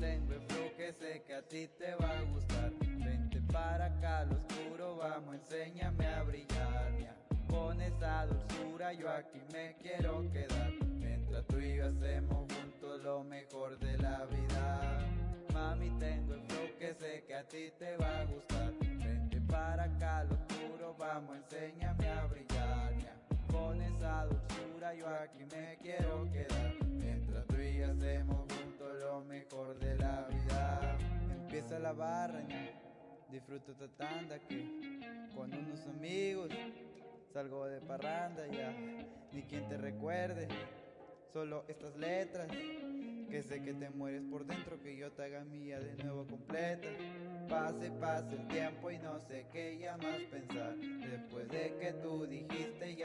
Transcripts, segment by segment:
que sé que a ti te va a gustar. Vente para acá, lo oscuro, vamos, enséñame a brillar. Con esa dulzura yo aquí me quiero quedar. Mientras tú y yo hacemos juntos lo mejor de la vida. Mami, tengo el flow que sé que a ti te va a gustar. Vente para acá, lo oscuro, vamos, enséñame a brillar. Con esa dulzura yo aquí me quiero quedar. Mientras tú y yo hacemos juntos lo mejor la barra, disfruta esta tanda que con unos amigos salgo de parranda ya. Ni quien te recuerde, solo estas letras. Que sé que te mueres por dentro, que yo te haga mía de nuevo completa. Pase, pase el tiempo y no sé qué ya más pensar. Después de que tú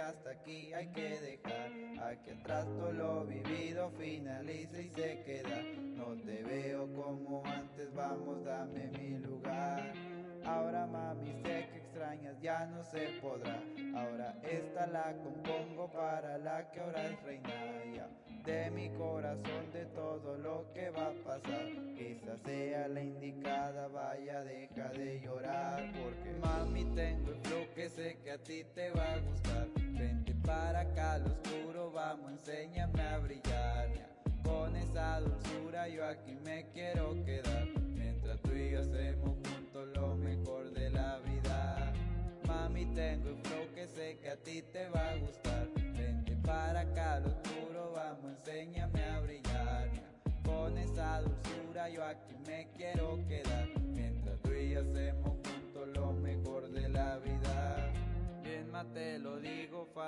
hasta aquí hay que dejar. Aquí atrás todo lo vivido finaliza y se queda. No te veo como antes, vamos, dame mi lugar. Ahora mami sé que extrañas, ya no se podrá. Ahora esta la compongo para la que ahora es reina ya. De mi corazón, de todo lo que va a pasar. Quizás sea la indicada, vaya, deja de llorar. Porque mami tengo el flow que sé que a ti te va a gustar. Acá, lo oscuro, vamos, enséñame a brillar. Con esa dulzura yo aquí me quiero quedar. Mientras tú y yo hacemos lo mejor de la vida. Mami, tengo el flow que sé que a ti te va a gustar. Vente para acá, lo oscuro, vamos, enséñame a brillar. Con esa dulzura yo aquí me quiero quedar. Mientras tú y yo hacemos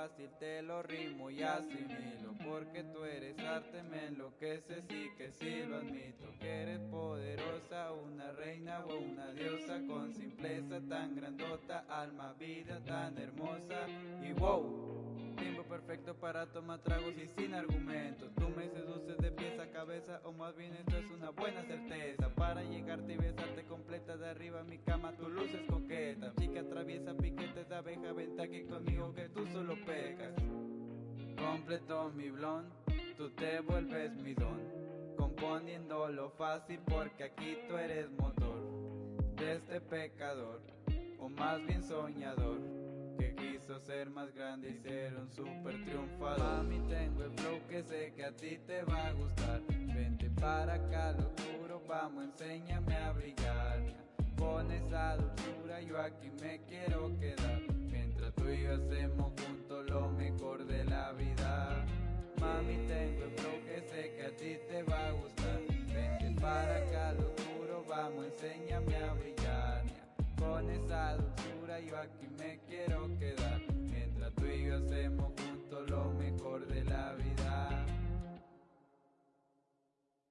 fácil, te lo rimo y asimilo Porque tú eres arte, me enloqueces y que sí lo admito Que eres poderosa, una reina o una diosa Con simpleza tan grandota, alma, vida tan hermosa Y wow Tiempo perfecto para tomar tragos y sin argumentos Tú me seduces de pies a cabeza o más bien esto es una buena certeza arriba mi cama tu luz es coqueta Chica atraviesa piquetes de abeja, vente aquí conmigo que tú solo pecas Completo mi blon, tú te vuelves mi don Componiendo lo fácil porque aquí tú eres motor De este pecador, o más bien soñador que quiso ser más grande y ser un super triunfador. Mami, tengo el flow que sé que a ti te va a gustar. Vente para acá, lo juro, vamos, enséñame a brillar. Con esa dulzura yo aquí me quiero quedar. Mientras tú y yo hacemos juntos lo mejor de la vida. Mami, tengo el flow que sé que a ti te va a gustar. Vente para acá, lo juro, vamos, enséñame a brillar. Con esa dulzura yo aquí me quiero quedar Mientras tú y yo